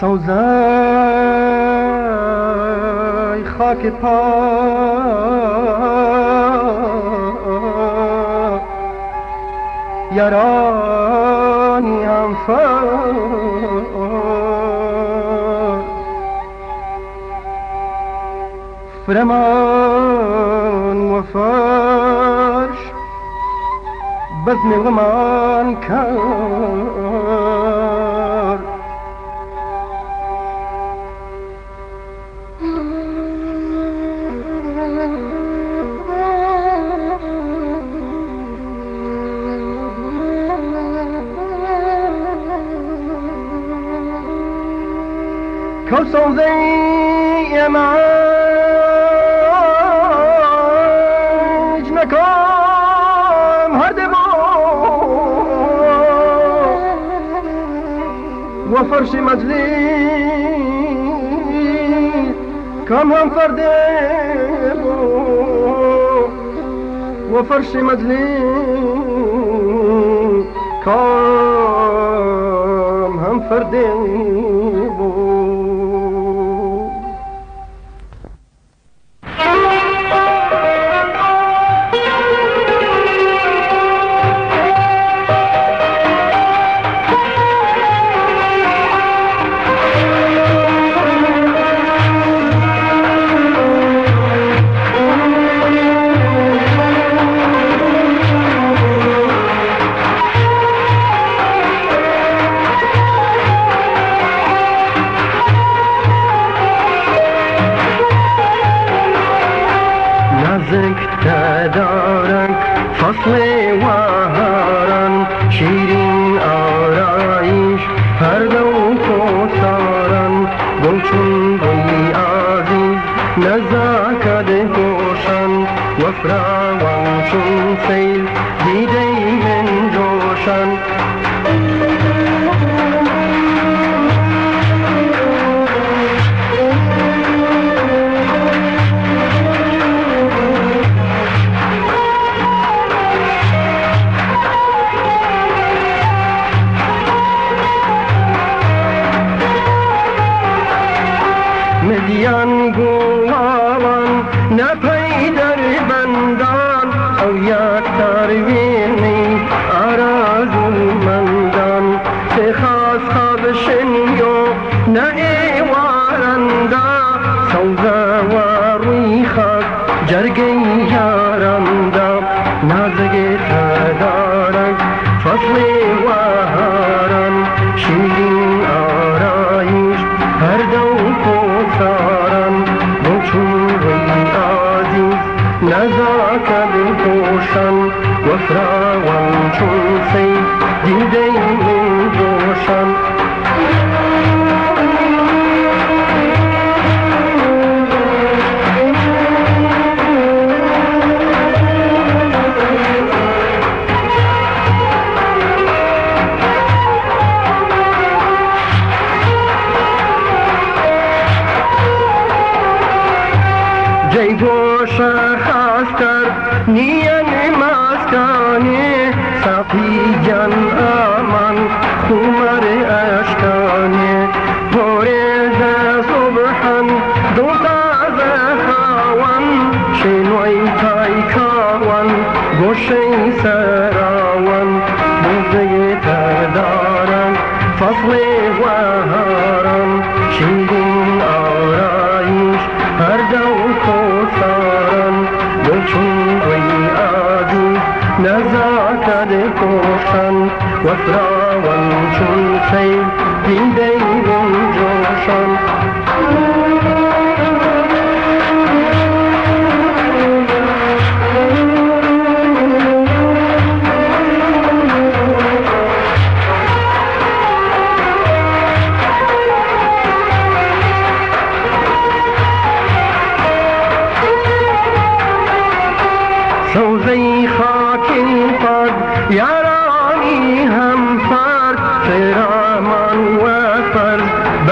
سوزای خاک پا. یارانی هم فرمان و فرش بزم غمان کرد كوسوزي يا معاج مكان هدمو وفرش مجلس كم هم فردبو وفرش مجلس كم هم فردبو Yansın sevgideyle coşan Medyan guvalan ne خستر نیان مستانی ساقی جان آمان خمر اشکانی پوریز صبحن دو تازه خوان شنوی تای کاوان گوشی سراوان Vatravan chun chay, din dey vun joshan.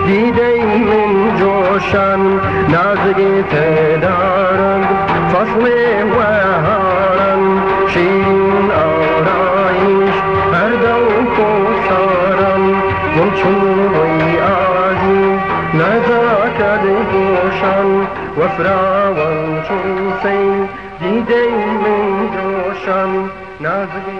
سیل دیده من جوشان نازگی تدارند فصل وهاران شیرین آرایش هر دو کوساران و چون وی عزیز نزاکت خوشان و فراوان چون سیل دیده من جوشان نازگی تدارند